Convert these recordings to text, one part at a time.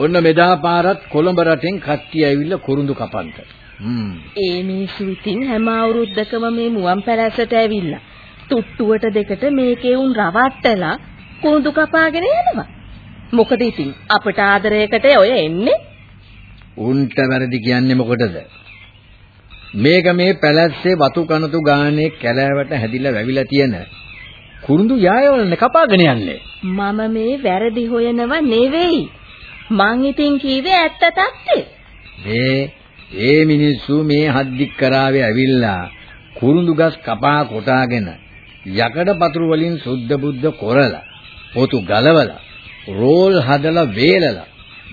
ඔන්න මෙදා පාරත් කොළඹ රටෙන් කට්ටිය ඇවිල්ලා කුරුඳු කපන්ට. හ්ම්. ඒ මිනිස්සු ඉතින් හැම අවුරුද්දකම මේ මුවන් පැලැස්සට ඇවිල්ලා තුට්ටුවට දෙකට මේකේ උන් රවට්ටලා කුරුඳු කපාගෙන යනවා. මොකද ඉතින් අපට ආදරයකට ඔය එන්නේ? උන්ට වැරදි කියන්නේ මොකටද? මේක මේ පැලැස්සේ වතු කනතු ගානේ කැලෑවට හැදිලා වැවිලා තියෙන කුරුඳු යායවලනේ කපාගෙන යන්නේ. මම මේ වැරදි හොයනව නෙවෙයි. මං ඉතින් කීවේ ඇත්ත තත්ත්වේ. මේ ඒ මිනිස්සු මේ හද්දික් කරාවේ ඇවිල්ලා කුරුඳු ගස් කපා කොටාගෙන යකඩ පතුරු වලින් සුද්ධ බුද්ධ කොරලා පොතු ගලවලා රෝල් හදලා වේලලා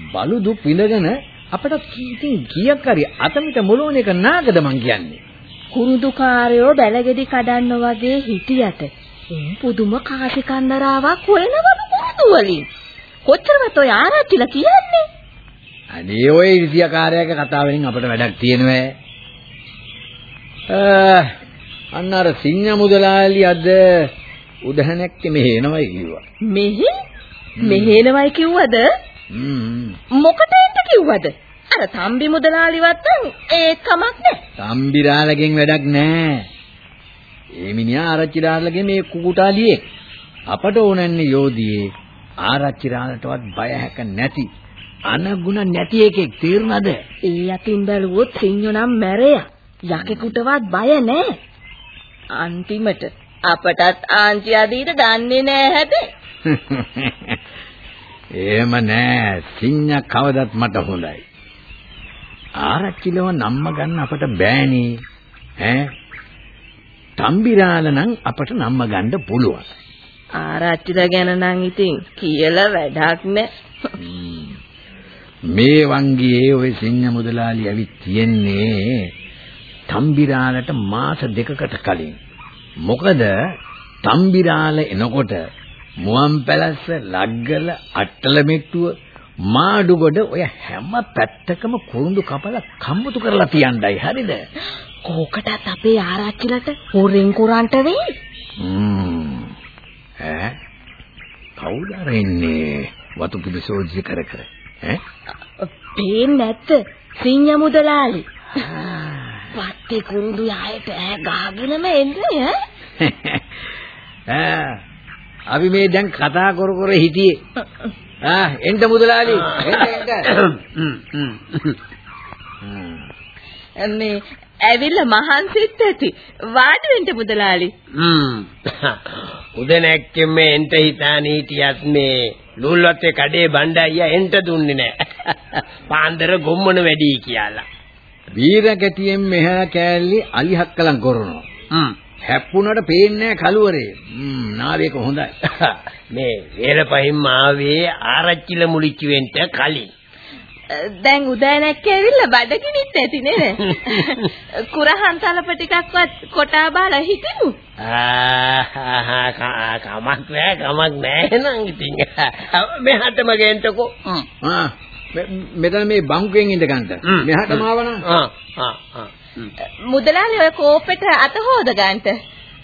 බලුදු පිඳගෙන අපට ඉතින් කීයක් හරි අතමිට මොළෝන එක නාගද මං කියන්නේ කුරුදු කාරයෝ බැලගෙඩි කඩන්න වගේ හිටියට පුදුම කාසි කන්දරාවක් හොයනවලු කුරුදු වලින් කොච්චරවත් ඔය ආරච්චිලා කියන්නේ? අනේ ඔය ඉරිසියාකාරයක කතා වලින් අපිට වැඩක් තියෙනවෑ. අන්න අර සිඤ්ඤ මුදලාලි අද උදහනක් මෙහෙ එනවයි කිව්වා. මෙහෙ? මෙහෙ එනවයි කිව්වද? මොකටද කිව්වද? අර තම්බි මුදලාලිවත් ඒ කමක් නැහැ. තම්බිරාලගෙන් වැඩක් නැහැ. ඒ මිනිහා ආරච්චිලාලගේ මේ කුකුටාලියේ අපට ඕනන්නේ යෝධියේ ආරච්චි රාණටවත් බය හැක නැති අනගුණ නැති එකෙක් තීරණද? ඒ යකින් බැලුවොත් සිංහෝ නම් මැරෙයා. යකෙකුටවත් බය නැහැ. අන්තිමට අපටත් ආන්ති අදීට දන්නේ නැහැ හැබැයි. එහෙම නෑ. සිංහ කවදත් මට හොඳයි. ආරච්චිලව නම්ම ගන්න අපට බෑනේ. ඈ තම්බිරාල නම් අපට නම්ම ගන්න පුළුවන්. ආරච්චිලා ගැන නම් ඉතින් කියලා වැඩක් නැහැ. මේ වංගියේ ওই සිංහ මුදලාලි ඇවිත් තියෙන්නේ තම්බිරාලට මාස දෙකකට කලින්. මොකද තම්බිරාල එනකොට මුවන් පැලස්ස ලග්ගල අට්ටල මෙට්ටුව මාඩුගොඩ ඔය හැම පැත්තකම කුරුඳු කපලා කම්මුතු කරලා තියණ්ඩයි හරිද? කෝකටත් අපේ ආරච්චිලට හොරෙන් කුරන්ට වෙයි. ඈ කවුද අර ඉන්නේ වතු පිළිසෝජි කර කර ඈ පේන්නේ නැත්ද සිංහ මුදලාලි වත්තේ කුරුඳු යායට ඈ ගහගෙනම එන්නේ ඈ අපි මේ දැන් කතා කර කර හිටියේ ආ එන්න මුදලාලි එන්න එන්න මේ ඇවිල්ලා මහන්සිත් ඇති. වාඩි වෙන්න මුදලාලි. හ්ම්. උදැනැක්කෙම එන්ට හිතාන හිටියත් මේ ලුල්වත්තේ කඩේ බණ්ඩායියා එන්ට දුන්නේ නැහැ. පාන්දර ගොම්මන වැඩි කියලා. වීර ගැටියෙන් මෙහා කෑල්ලි අලි හක්කලම් කරනවා හ්ම්. හැප්පුණට පේන්නේ නැහැ කලුවරේ හ්ම් නාවේක හොඳයි. මේ වේරපහින් ආවේ ආරච්චිල මුලිච්චි වෙන්න කලින් දැන් උදෑනක් ඇවිල්ලා බඩගිනිත් ඇති නේද? කුරහන් තලප ටිකක්වත් කොටා බාලා හිටිමු. ආ කමක් නෑ කමක් නෑ නං ඉතින්. මෙහාටම ගෙන්ටකෝ. ආ මෙතන මේ බංකුවෙන් ඉඳ ගන්නට. මෙහාටම ආවනම්. ආ ආ මුදලාලි ඔය කෝපෙට අත හොද ගන්නට.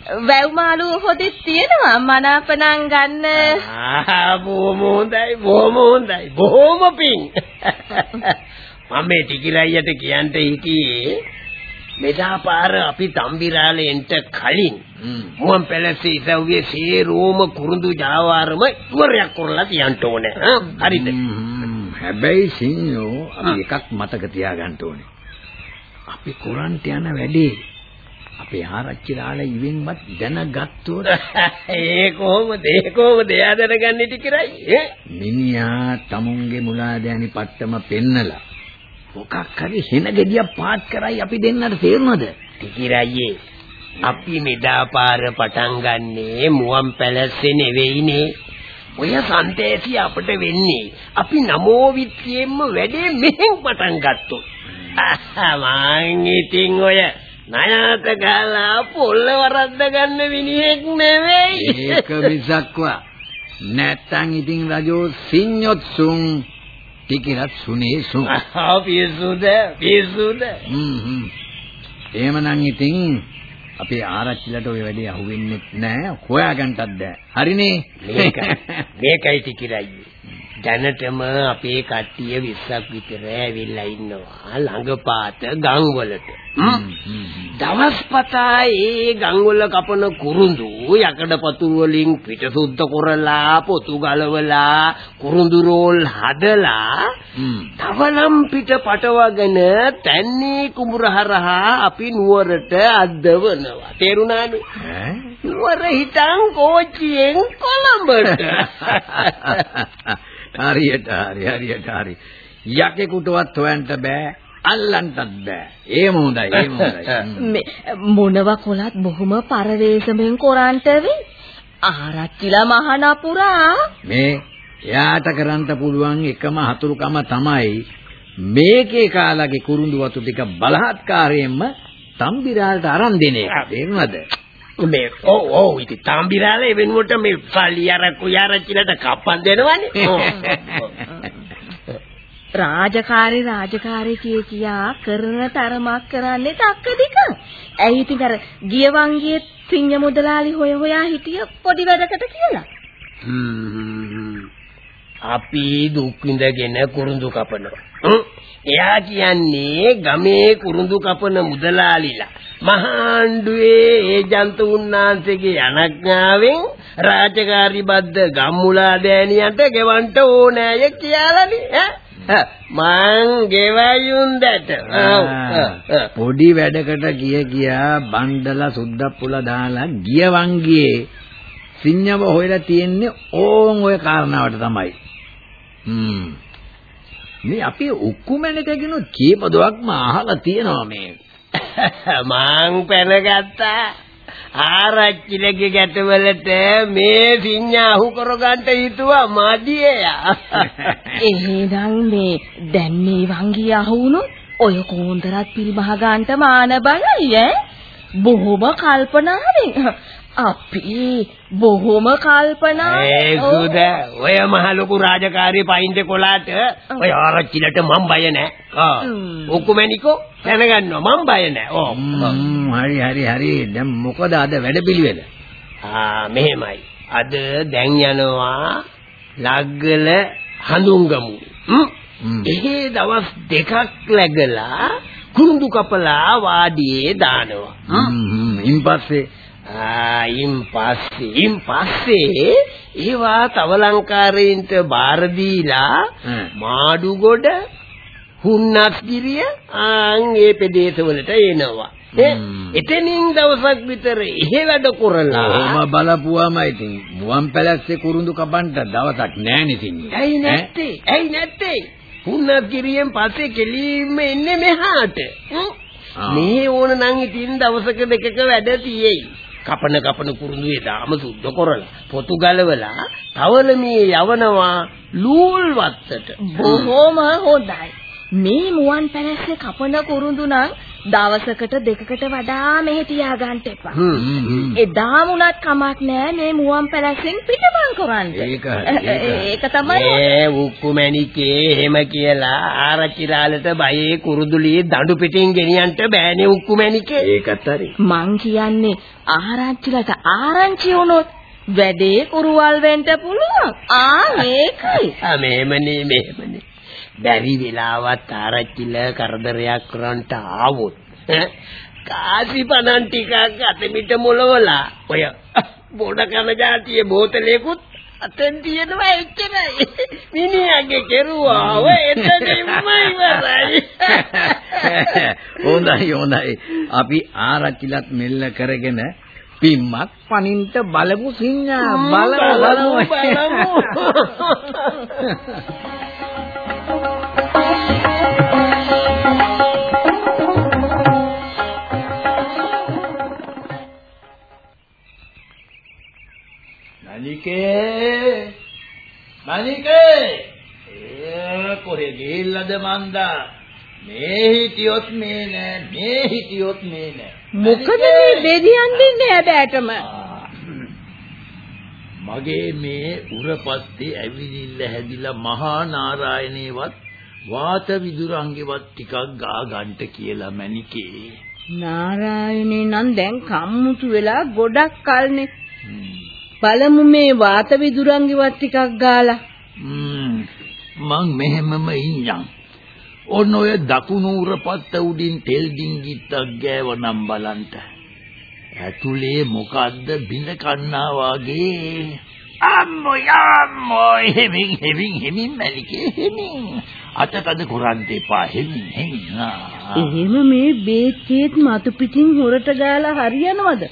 වැව් මාළු හොදෙත් තියෙනවා. මනාපණම් ගන්න. ආ බොහොම හොඳයි බොහොම හොඳයි. බොහොම පිං. මම මේ ටිකිලයියට කියන්න හිටියේ මෙදා පාර අපි තම්බිරාලෙන්ට කලින් මුවන් පැලසේ ඉසව්වේ සේරෝම කුරුඳු ජාවාරම ඉවරයක් කරලා තියන්න ඕනේ. හරිද? හැබැයි සිංහෝ අපි එකක් මතක තියාගන්න ඕනේ. අපි කුරන්ට යන වැඩේ අපේ ආරච්චිලාලා ඉවෙන්වත් දැනගත්තොත් ඒ කොහොමද? ඒ කොහොමද? එයා දැනගන්නේ ටිකරයි මිනිහා තමුන්ගේ මුලාදෑනි පට්ටම පෙන්නලා මොකක් හරි හෙන ගෙඩියක් පාත් කරයි අපි දෙන්නට තේරුණාද? ටිකරයියේ අපි මෙදා පාර පටන් ගන්නේ මුවන් පැලස්සේ නෙවෙයිනේ. ඔය සන්තේසිය අපිට වෙන්නේ. අපි නමෝ විත්තියෙන්ම වැඩේ මෙහෙන් පටන් ගත්තොත්. මං ඉතින් ඔය නයාත ගාලා පොල්ල වරද්ද ගන්න විනිහෙක් නෙවෙයි. ඒක මිසක්වා නැත්තම් ඉතින් රජෝ සිඤ්ඤොත්සුන් ටිකිරත් සුනේ සුන්. ආ පිසුද. හ්ම් හ්ම්. එහෙමනම් ඉතින් අපේ ආරච්චිලට ওই වැඩේ අහුවෙන්නේ නැහැ. හොයාගන්නත් බෑ. හරිනේ? මේක මේකයි ටිකිරයි. දැනටම අපේ කට්ටිය 20ක් විතර ඇවිල්ලා ඉන්නවා ළඟපාත ගම් වලට. දවස් පතා ඒ ගම් වල කපන කුරුඳු යකඩ පතුරු වලින් පිටසුද්ධ කරලා පොතු ගලවලා කුරුඳු රෝල් හදලා තවලම් පිට පටවගෙන තැන්නේ කුඹුර හරහා අපි නුවරට අද්දවනවා. තේරුණාද? නුවර හිටන් කෝච්චියෙන් කොළඹට. හරියට හරි හරියට හරි. යකෙකුටවත් හොයන්න බෑ. අල්ලන්නත් බෑ. ඒම හොඳයි ඒම හොඳයි. මේ මොනව කොලත් බොහොම පරවේශමෙන් කොරන්ට වෙයි. ආරච්චිලා මහනපුරා මේ එයාට කරන්න පුළුවන් එකම හතුරුකම තමයි මේකේ කාලගේ කුරුඳු වතු ටික බලහත්කාරයෙන්ම තම්බිරාලට අරන් දෙන එක. තේරුණාද? මේ ඔව් ඔව් ඉතින් තාම්බිරාලේ වෙනුවට මේ සල්ලි අර කුයාරච්චිලට කප්පන් දෙනවනේ. රාජකාරී රාජකාරී කිය කියා කරන තරමක් කරන්නේ තක්කදික. ඇයි ඉතින් අර ගියවන්ගේ සිංහ මුදලාලි හොය හොයා හිටිය පොඩි වැඩකට කියලා. අපි දුක් විඳගෙන කුරුඳු කපනවා. එයා කියන්නේ ගමේ කුරුඳු කපන මුදලාලිලා. මහාණ්ඩුවේ ඒ ජන්තු උන්නාන්සේගේ අනඥාවෙන් රාජකාරී බද්ද ගම්මුලා දෑනියන්ට ගෙවන්න ඕනෑය කියලානේ. ඈ? මං ගෙවයුන්දට. පොඩි වැඩකට ගිය ගියා බණ්ඩලා සුද්දප්පුලා දාලා ගියවන්ගේ සිඤ්ඤව හොයලා තියෙන්නේ ඕන් ඔය කාරණාවට තමයි. හ්ම් මේ අපි උක්කුමැණකගෙන කීප දොක්ම අහලා තියෙනවා මේ. මං පැනගත්තා. ආරච්චිලගේ ගැටවලට මේ සිඤ්ඤා අහු කරගන්න හිතුවා මදියා එහෙනම් මේ දැන් මේ වංගිය අහුණොත් ඔය කෝන්දරත් පිරිමහ ගන්නට මාන බලයි ඈ. බොහොම කල්පනාවෙන් අපි බොහොම කල්පනාවෙන් ඒ සුද ඔය මහ ලොකු රාජකාරී පයින්ට කොලාට ඔය ආරච්චිලට මම බය නෑ. ආ. ඔක්කොමනිකෝ දැනගන්නවා. මම බය නෑ. ඕ හරි හරි හරි. දැන් මොකද අද වැඩපිළිවෙල ආ මෙහෙමයි. අද දැන් යනවා ලග්ගල හඳුන්ගමු. එහෙ දවස් දෙකක් läගලා කුරුඳු කපලා වාඩියේ දානවා. හ්ම්. ඉන්පස්සේ ආයින් පස්සේ ඉන් පස්සේ ඒවා තවලංකාරයින්ට බාර දීලා මාඩුගොඩ හුන්නස්ගිරිය ආන් ඒ ප්‍රදේශවලට එනවා. එතනින් දවසක් විතර එහෙ වැඩ කරලා ඔහම බලපුවාම ඉතින් මුවන් පැලැස්සේ කුරුඳු කපන්න දවසක් නෑනේ තින්නේ ඇයි නැත්තේ? ඇයි නැත්තේ? හුන්නස්ගිරියෙන් පස්සේ කෙලින්ම එන්නේ මෙහාට. මේ ඕන නම් ඉතින් දවසක දෙකක වැඩ තියෙයි කපන කපන කුරුඳුවේ දාම සුද්ධ කරලා. පොතු ගලවලා තවලමේ යවනවා ලූල් වත්තට බොහොම හොඳයි. මේ මුවන් පැලැස්සේ කපන කුරුඳු නම් දවසකට දෙකකට වඩා මෙහෙ තියාගන්න එපා. එදාම උනත් කමක් නෑ මේ මුවන් පැලැස්සෙන් පිටමං කරන්න. ඒක ඒක තමයි. ඒ උක්කු මැණිකේ එහෙම කියලා ආරච්චි රාලට බයේ කුරුදුලියේ දඬු පිටින් ගෙනියන්න බෑනේ උක්කු මැණිකේ. ඒකත් හරි. මං කියන්නේ ආරච්චිලට ආරංචි වුණොත් වැඩේ කුරුවල් වෙන්න පුළුවන්. ආ මේකයි. ආ මෙහෙමනේ මෙහෙමනේ. බැරි වෙලාවත් ආරච්චිල කරදරයක් කරන්ට ආවොත් කාසි පණන් ටිකක් අතමිට මොලවලා ඔය බොඩ කන જાතියේ බෝතලයකුත් අතෙන් තියෙනවා එච්චරයි. මිනිහාගේ කෙරුවා. ඔය එතනින්ම ඉවරයි. හොඳයි හොඳයි. අපි ආරච්චිලත් මෙල්ල කරගෙන පිම්මක් පනින්ට බලමු සිඤ්ඤා බලමු බලමු මන්දා. මේ හිටියොත් මේ නෑ මේ හිටියොත් මේ නෑ. මොකද මේ බෙදියන් දෙන්නේ හැබෑටම මගේ මේ උරපත්තේ ඇවිදින්න හැදිලා මහා නාරායණේවත් වාත විදුරංගෙවත් ටිකක් ගා ගන්නට කියලා මණිකේ. නාරායනේ නම් දැන් කම්මුතු වෙලා ගොඩක් කල්නේ. බලමු මේ වාත විදුරංගිවත් ටිකක් ගාලා. මං මෙහෙමම ඉන්නම් ඔන්න ඔය දකුණු උරපත්ත උඩින් තෙල් ඩිංගිත්තක් ගෑවනම් බලන්ට. ඇතුලේ මොකද්ද බිඳ කන්නා වගේ? අම්මෝ යම්මෝ හෙමින් හෙමින් හෙමින් මැලිකේ හෙමින්. අතකද කරන්ට එපා හෙමින් හෙමින්. ආ. එහෙම මේ බේච්චේත් මතු පිටින් හොරට ගාලා හරියනවද?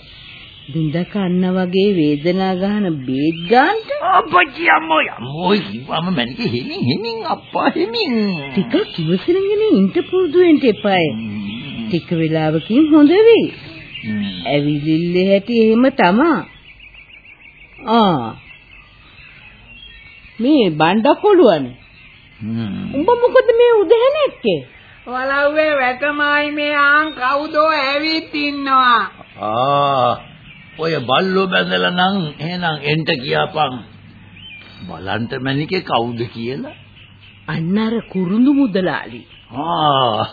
බින්ද කන්න වගේ වේදනා ගන්න බේත් ගන්නට? අපච්චි අම්මෝ අම්මෝ කිව්වම මැලිකේ හෙමින් හෙමින් අප්පා හෙමින්. ටිකක් ඉවසනගෙන ඉන්න පුරුදු වෙන්න එපාය. ටික වෙලාවකින් හොඳ වෙයි. ඇවිලිල්ල හැටි එහෙම තමා. ආ. මේ බණ්ඩකොළුවනේ. උඹ මොකද මේ උදැහැන එක්කේ වලව්වේ වැටමයි මේ ආන් කවුදෝ ඇවිත් ඉන්නවා. ආ ඔය බල්ලෝ බැඳලා නම් එහෙනම් එන්ට කියපන්. බලන්ට මැනිකේ කවුද කියලා? අන්න අර කුරුඳු මුදලාලි. ආ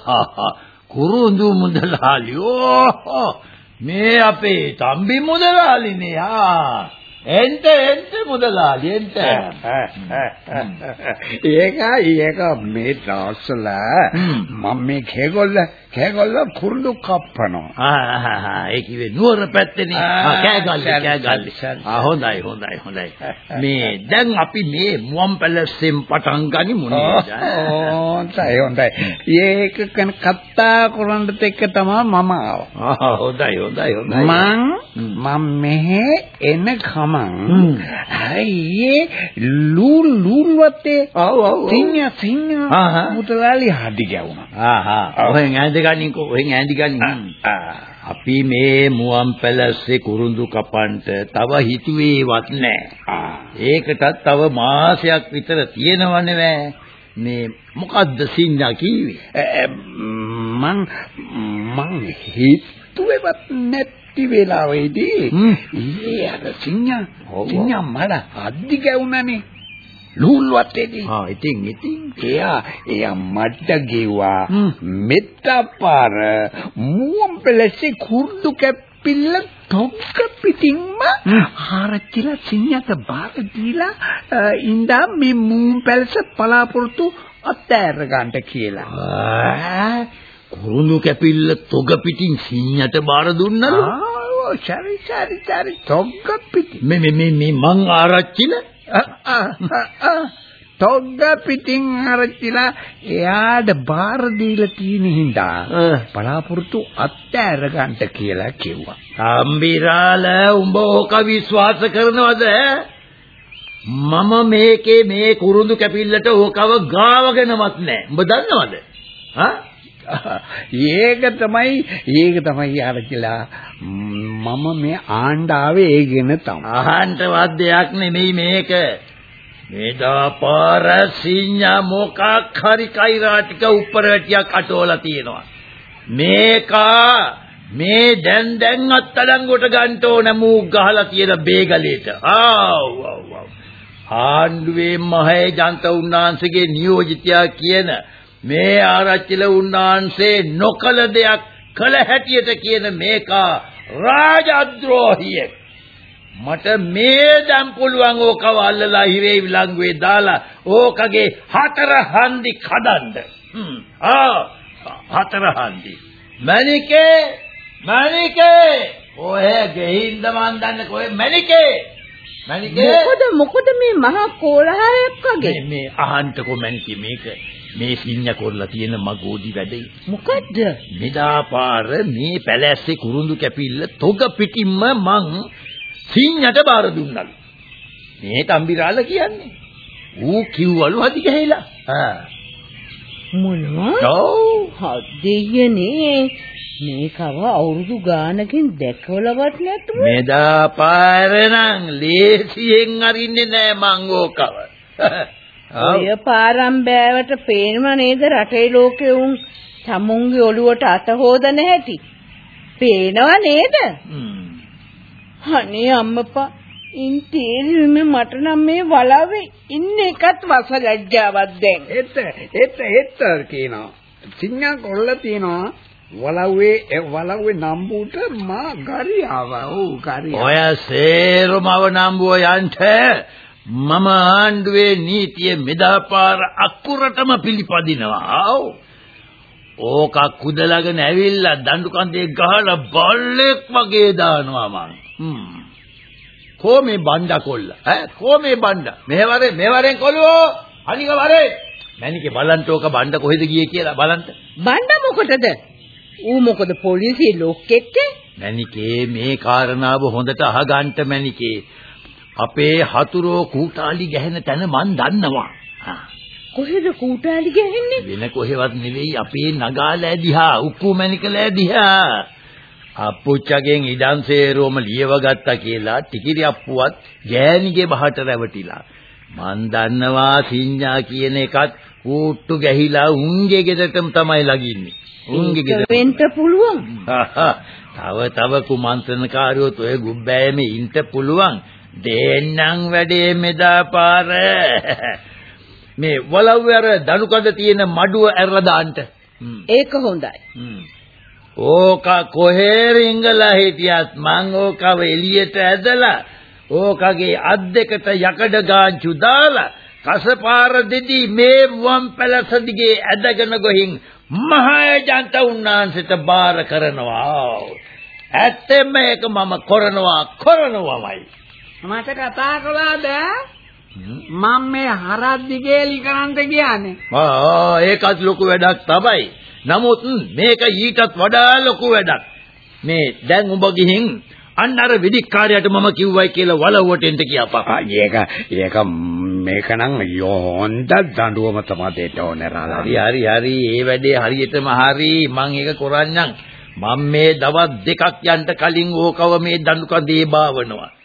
කුරුඳු මුදලාලි. ඕ මේ අපේ තම්බි මුදලාලිනේ. ආ එන්ට එන්ට මුදලාලි එන්ට. ඒක ඒක මේ හ්ම්. මම මේ කේගොල්ල කේගොල්ල කුරුඳු කප්පනවා. ආ ඒ කිව්වේ නුවර පැත්තේනේ ආ කෑගල්ලි කෑගල්ලි ආ හොඳයි හොඳයි හොඳයි මේ දැන් අපි මේ මුවන් පැලැස්සෙන් පටන් ගනිමු නේද හොඳයි හොඳයි. ඒක කන කතා කරන්නත් එක්ක තමයි මම ආවා. ආ හොඳයි හොඳයි හොඳයි මං. මම මෙහෙ එන ගමන්. අයියේ ලූල් ලූල් වත්තේ ඔව් ඔව්. සිංහ සිංහ. මුතලාලි හදි ගැවුණා. ආහා ඔහෙන් ඈඳ ගනින්කෝ ඔහෙන් ඈඳ ගනින් අපි මේ මුවන් පැලස්සේ කුරුඳු කපන්ට තව හිතුවේවත් නැහැ ඒකටත් තව මාසයක් විතර තියෙනවනේ වැ. මේ මොකද්ද සින්නා කිව්වේ? මං මං හිතුවේවත් නැති වෙලාවේදී. ඊයේ අර ඔව්. සිංහ මල හදි ගැවුණානේ ලූල් වත්තේදී ආ ඉතින් ඉතින් එයා එයා ගෙව්වා හ්ම්. මෙත්තපාර මුවන් පැලසේ කුරුදු කැප්පිල්ල තොග්ග පිටින්ම. හාරච්චිලා සිංහට බාර දීලා ඉඳා මේ මුවන් පැලස පලාපොරොත්තු අත්හැර ගන්නට කියලා කුරුඳු කැපිල්ල තොග පිටින් සින්නට බාර දුන්නලු ආ සරි සරි සරි තොග්ග පිටින් මේ මේ මේ මේ ආරච්චිල. තොග්ග පිටින් හාරච්චිලා එයාට බාර දීලා තියෙන හින්දා. බලාපොරොත්තු අත්හැර ගන්නට කියලා කිව්වා. අම්බිරාල උඹ ඕක විශ්වාස කරනවද? මම මේකේ මේ කුරුඳු කැපිල්ලට ඕකව ගාවගෙනවත් නැහැ උඹ දන්නවද? හා ඒක තමයි ඒක තමයි ආරච්චිලා මම මේ ආණ්ඩාවේ ඒගෙන තමයි. අහන්ටවත් දෙයක් නෙමෙයි මේක. මේදා පාර සිඤ්ඤා මොකක් හරි කෛරා ටික උඩරටියක් අටවලා තියෙනවා. මේකා මේ දැන් දැන් අත්අඩංගුවට ගන්න ඕන මූ ගහලා තියෙන බේගලේට. ආව් ආව් ආව්. ආණ්ඩුවේ මහේජන්ත උන්නාන්සේගේ නියෝජිතයා කියන මේ ආරච්චිල උන්නාන්සේ නොකල දෙයක් කළ හැටියට කියන මේකා රාජද්‍රෝහියෙක්. මට මේ දැන් පුළුවන් ඕකව අල්ලලා හිරේ විලංගුවේ දාලා ඕකගේ හතර හන්දි කඩන්න. ආ හතර හන්දි. මණිකේ මණිකේ! ඔය ගෙහින්ද මන් දන්නේ කොහෙ මණිකේ! මණිකේ! මොකද මොකද මේ මහා කෝලහලයක් වගේ? මේ මේ අහන්තකෝ මණිකේ මේක මේ සිඤ්ඤ කරලා තියෙන මගෝදි වැඩේ මොකද්ද මෙදා පාර මේ පැලැස්සේ කුරුඳු කැපිල්ල තොග පිටින්ම මං සිඤ්ඤට බාර දුන්නලු. මේ තම්බිරාල කියන්නේ. ඌ කිව්වලු හදි ගහලා. ආ. මොනවා ඔව්. හදියනේ මේකව අවුරුදු ගානකින් දැකවලවත් නැතුව මෙදා පාර නම් ලේසියෙන් අරින්නේ නෑ මං ඕකව. ඔය පාරම් බෑවට පේනව නේද රටේ ලෝකේ උන් සමුන්ගේ ඔළුවට අත හොදන හැටි. පේනව නේද? අනේ අම්මපා ඉන් තේරෙන්නේ මට නම් මේ වලාවේ ඉන්න එකත් වස ලැජ්ජාවක් දැන්. එත් එත් එත් කියනවා. සිංහා කොල්ල තියනවා වලව්වේ වලව්වේ නම්බුට මා ගරියාව. ඔව් ගරියාව. ඔය සේරමව නම්බුව යන්ට මම ආණ්ඩුවේ නීතිය මෙදාපාර අකුරටම පිළිපදිනවා. ඕක කුදලාගෙන ඇවිල්ලා දඬු කන්දේ ගහලා බල්ලෙක් වගේ දානවා මං. හ්ම්. කෝ මේ බණ්ඩා කොල්ල ඈ කෝ මේ බණ්ඩා මෙහෙවරේ මෙහෙවරෙන් කොළුවෝ අනික වරේ මැනිකේ බලන්න ඕක බණ්ඩා කොහෙද ගියේ කියලා බලන්න බණ්ඩ මොකටද? ඌ මොකද පොලිසිය ලොක්කෙක්ද? මැනිකේ මේ කාරණාව හොඳට අහගන්න මැනිකේ අපේ හතුරෝ කූටාලි ගැහෙන තැන මන් දන්නවා. කොහෙද කූටාලි ගහන්නේ? වෙන කොහෙවත් නෙවෙයි අපේ නගාලෑ දිහා උක්කු මැනිකලෑ දිහා අප්පුච්චගෙන් ඉඩම් සේරෝම ලියව ගත්තා කියලා ටිකිරි අප්පුවත් ගෑණිගේ බහට රැවටිලා මන් දන්නවා සිඤ්ඤා කියන එකත් කූට්ටු ගැහිලා උන්ගේ ගෙදරටම තමයි ලගින්නේ උන්ගේ ගෙදර වෙන්න පුළුවන්. තව තව කුමන්ත්‍රණකාරයෝ ඔය ගුබ්බෑමේ ඉන්න පුළුවන් දෙන්නම් වැඩේ මෙදා පාර මේ වලව්වේ අර දනුකඳ තියෙන මඩුව ඇරලා දාන්න ඒක හොඳයි. ඕක කොහේ රිංගලා හිටියත් මං ඕකව එළියට ඇදලා ඕකගේ අත් දෙකට යකඩ ගාංචු දාලා කසපාර දෙදී මේ වම් පැලස දිගේ ඇදගෙන ගොහින් මහජන්ත උන්නාන්සේට බාර කරනවා. ඇත්තෙම ඒක මම කරනවා කරනවාමයි. මට කතා කළාද? මම මේ හරක් දිගේලි කරන්ට කියන්නේ. ආ ඒකත් ලොකු වැඩක් තමයි. නමුත් මේක ඊටත් වඩා ලොකු වැඩක්. මේ දැන් උඹ ගිහින් අන්න අර විදික්කාරයට මම කිව්වයි කියලා වලව්වට එන්න කියපන්. ආ ඒක ඒක මේක නම් යොන්ද දඬුවම තමයි දෙන්න ඕනේ රාලා. හරි හරි හරි ඒ වැඩේ හරියටම හරි මං ඒක කරන්නම්. මම මේ දවස් දෙකක් යන්න කලින් ඕකව මේ දඬු කඳේ බාවනවා.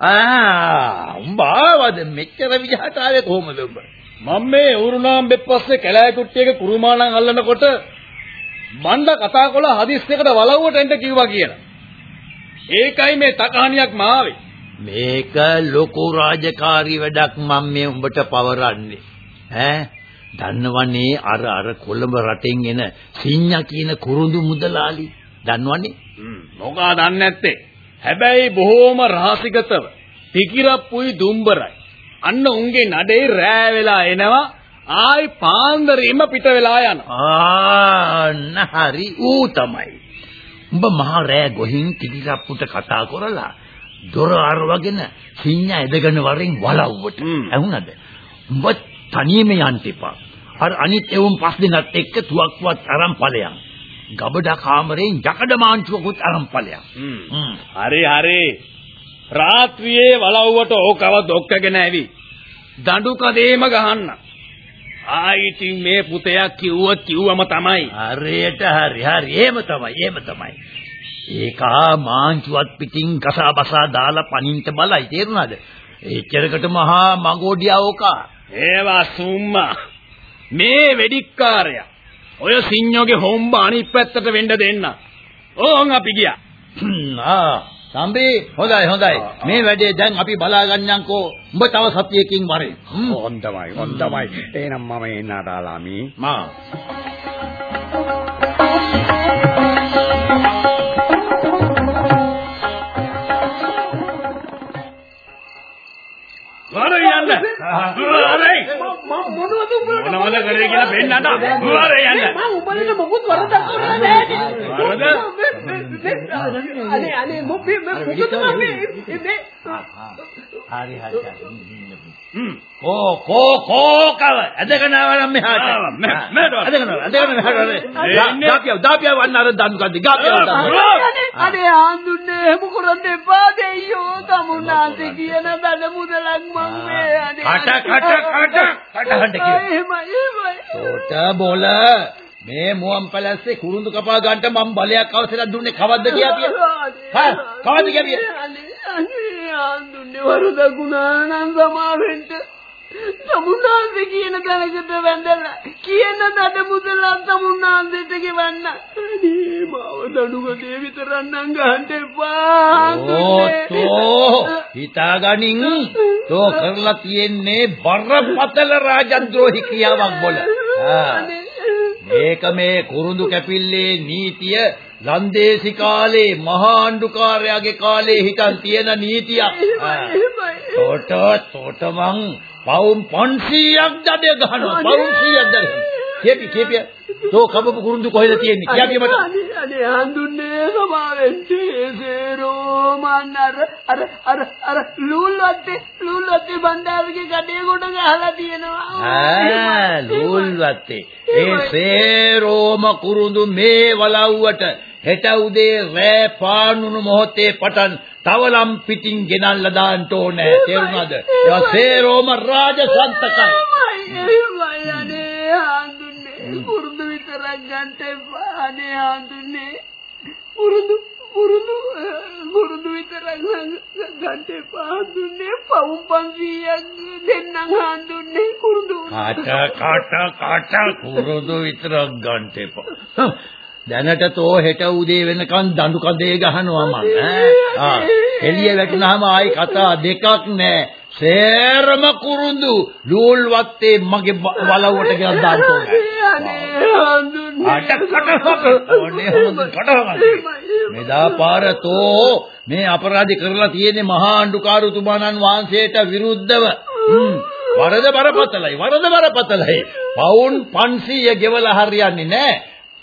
ආ උඹ ආවද මෙච්චර විජහට ආවේ කොහොමද උඹ? මම මේ උරුණාම් බෙප්පස්සේ කැලෑ කුට්ටියක කුරුමානම් අල්ලනකොට බණ්ඩ කතා කළා හදිස්සියකට වලව්වට එන්න කිව්වා කියලා. ඒකයි මේ තකහණියක් මාවේ. මේක ලොකු රාජකාරී වැඩක් මම මේ උඹට පවරන්නේ. ඈ දන්නවනේ අර අර කොළඹ රටෙන් එන සිඤ්ඤා කියන කුරුඳු මුදලාලි. දන්නවනේ? මොකා දන්නේ නැත්තේ. හැබැයි බොහෝම රහසිගතව පිකිරප්පුයි දුම්බරයි. අන්න උන්ගේ නඩේ රෑ වෙලා එනවා ආයි පාන්දරෙම පිට වෙලා යනවා. ආන්න හරි ඌ තමයි. උඹ මහ රෑ ගොහින් කිදිරප්පුට කතා කරලා දොර අරවගෙන සිඤ්ඤා ඇදගෙන වරෙන් වලව්වට. ඇහුණද? උඹ තනියම යන්න එපා. අර අනිත් එවුන් පස් දෙනත් එක්ක තුවක්වත් අරන් ඵලයන්. ගබඩා කාමරෙන් යකඩ මාංචුවකුත් අරන් ඵලයන්. හරි හරි. රාත්‍රියේ වලව්වට ඕකව දොක්කගෙන ඇවි. දඬු කදේම ගහන්න. ආයිතින් මේ පුතයා කිව්වොත් කිව්වම තමයි. හරියට හරි හරි එහෙම තමයි එහෙම තමයි. ඒක මාංචුවත් පිටින් කසා බසා දාලා පනින්ට බලයි තේරුණාද? එච්චරකට මහා මගෝඩියා ඕකා. ඒවා සුම්මා. මේ වෙඩික්කාරයා. ඔය සිඤ්ඤෝගේ හොම්බ අනිත් පැත්තට වෙන්න දෙන්න. ඕන් අපි ගියා. ආ සම්බේ හොඳයි හොඳයි. මේ වැඩේ දැන් අපි බලා ගන්නම්කෝ. උඹ තව සතියකින් වරේ. හොඳයි හොඳයි. එහෙනම් මම එන්නට ආලාමි. මා වරේ යන්න. වරේ. මොනවද මොනවද කරේ කියලා බෙන්නන්න. වරේ යන්න. මම උඹලට මොකුත් වරදක් කරලා නැහැ. වරද? අනේ අනේ මොකද මොකද මම මේ හරි හරි කෝ කෝ කෝ කව ඇදගෙන ආවනම් මෙහාට ඇදගෙන ඇදගෙන මෙහාට දාපියව දාපියව වන්න අර දන් කද්දි ගාපියව අනේ ආඳුන්නේ එහෙම කරන්න එපා දෙයියෝ තමුන්නාන්සේ කියන දඩ මුදලක් මම මේ අනේ කට කට කට කටහඬ කිව්වා එහෙමයි එහෙමයි තෝට බෝල මේ මුවන් පැලස්සේ කුරුඳු කපා ගන්නට මම බලයක් අවසරයක් දුන්නේ කවද්ද කියා කිය. හා කවද්ද කියා අනේ ආඳුන්නේ වරදකුණා නම් සමාවෙන්න තමුන්නාන්සේ කියන තැනකට වැඳලා කියන නඩ මුදලක් තමුන්නාන්සේට ගෙවන්න. අනේ මාව දඬුගදේ විතරක් නම් ගහන්න එපා. ඕතෝ හිතාගනින් තෝ කරලා තියෙන්නේ බරපතල රාජද්‍රෝහි ක්‍රියාවක් බොල. මේක මේ කුරුඳු කැපිල්ලේ නීතිය ලන්දේසි කාලේ මහා අණ්ඩුකාරයාගේ කාලේ හිටන් තියෙන නීතියක්. තොට තොට මං පවුම් 500ක් දඩේ ගහනවා. පවුම් 100ක් දඩේ. කේපි කේපි තෝ කබපු කුරුඳු කොහෙද තියෙන්නේ? කියපි මට. අනේ අනේ හඳුන්නේ සමාවෙන්නේ සේරෝ මන් අර අර අර අර ලූල්වත්තේ ලූල්වත්තේ බණ්ඩාරගේ ගඩේ කොට ගහලා තියෙනවා. ආ ලූල්වත්තේ. ඒ සේරෝම කුරුඳු මේ වලව්වට හෙට උදේ රෑ පානුණු මොහොතේ පටන් තවලම් පිටින් ගෙනල්ලා දාන්න ඕනේ. තේරුණාද? ඒවා සේරෝම රාජසන්තකයි. එහෙමයි අනේ පුරුදු විතරක් ගන්න එපා අනේ හඳුන්නේ පුරුදු පුරුදු පුරුදු විතරක් ගන්න එපා හඳුන්නේ පවුම් 500ක් දෙන්නම් හඳුන්නේ කුරුදු කාට කාට කාට කුරුදු විතරක් ගන්න එපා. දැනට තෝ හෙට උදේ වෙනකන් දඬු කඳේ ගහනවා මං ඈ. එළිය වැටුනහම ආයි කතා දෙකක් නෑ. සේරම කුරුඳු ලූල් වත්තේ මගේ වලව්වට ගෙනත් දාන්න ඕනේ. මෙදා පාර තෝ මේ අපරාධ කරලා තියෙන්නේ මහා අඬුකාරුතුමාණන් වහන්සේට විරුද්ධව. වරද බරපතලයි වරද බරපතලයි. පවුන් 500 ගෙවලා හරියන්නේ නෑ.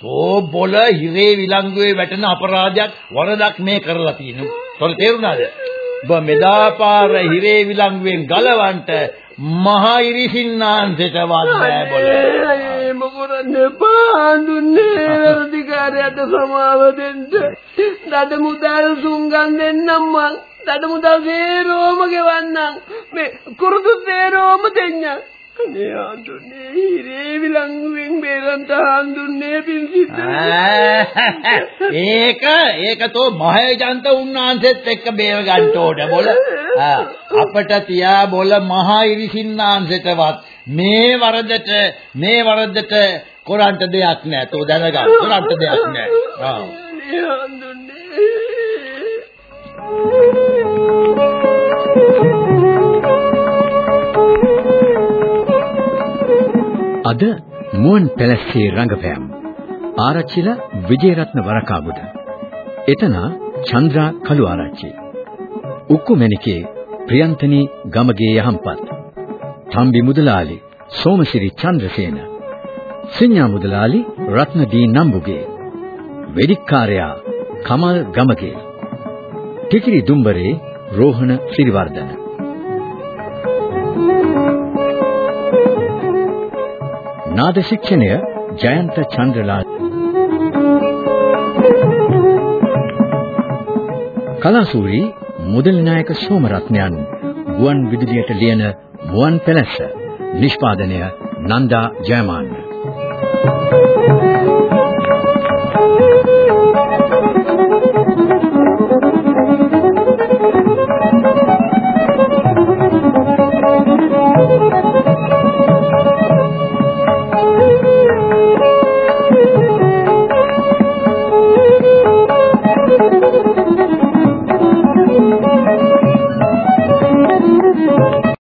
තෝ බොල හිරේ විලංගුවේ වැටෙන අපරාධයක් වරදක් මේ කරලා තියෙනවා. තොර තේරුණාද? ඔබ මෙදා පාර හිරේ විලංගුවෙන් ගලවන්ට මහා ඉරිසින්නාන්සේට වත් බෑ බොල. අනේ මොකරන්නේ පාඳුන්නේ අධිකාරයට සමාව දෙන්න. දඩ මුදල් සුංගම් දෙන්නම් මං. දඩ මුදල් සේරෝම ගෙවන්නම්. මේ කුරුදු සේරෝම දෙන්නම්. අනේ හඳුන්නේ හිරේ විලංගුවෙන් බේරන්ට හඳුන්නේ සිද්ධ ඒක ඒක තෝ මහේජන්ත උන්නාන්සෙත් එක්ක බේර ගන්න ඕන බොල. අපට තියා බොල මහා ඉරිසින්නාන්සෙටවත් මේ වරදට මේ වරදට කරන්ට දෙයක් නෑ. තෝ දැනගන්න කරන්ට දෙයක් නෑ. අනේ හඳුන්නේ අද මුවන් පැලස්සේ රංගපෑම් ආරච්චිලා විජේරත්න වරකාගුඩ එතන චන්ද්‍රා කළු ආරච්චි. උක්කුමැණිකේ ප්‍රියන්තනී ගමගේ යහම්පත්. තම්බි මුදලාලි සෝමසිරි චන්ද්‍රසේන. සිඤ්ඤා මුදලාලි රත්නදී නම්බුගේ. වෙදිකාර්යා කමල් ගමගේ. ටිකිරි දුම්බරේ රෝහණ සිරිවර්ධන නාද ශික්ෂණය ජයන්ත චන්ද්‍රලාල් කලාසූරි මුදල් නායක සෝමරත්නයන් ගුවන් විදුලියට ලියන මුවන් පැලැස්ස නිෂ්පාදනය නන්දා ජයමාන්න.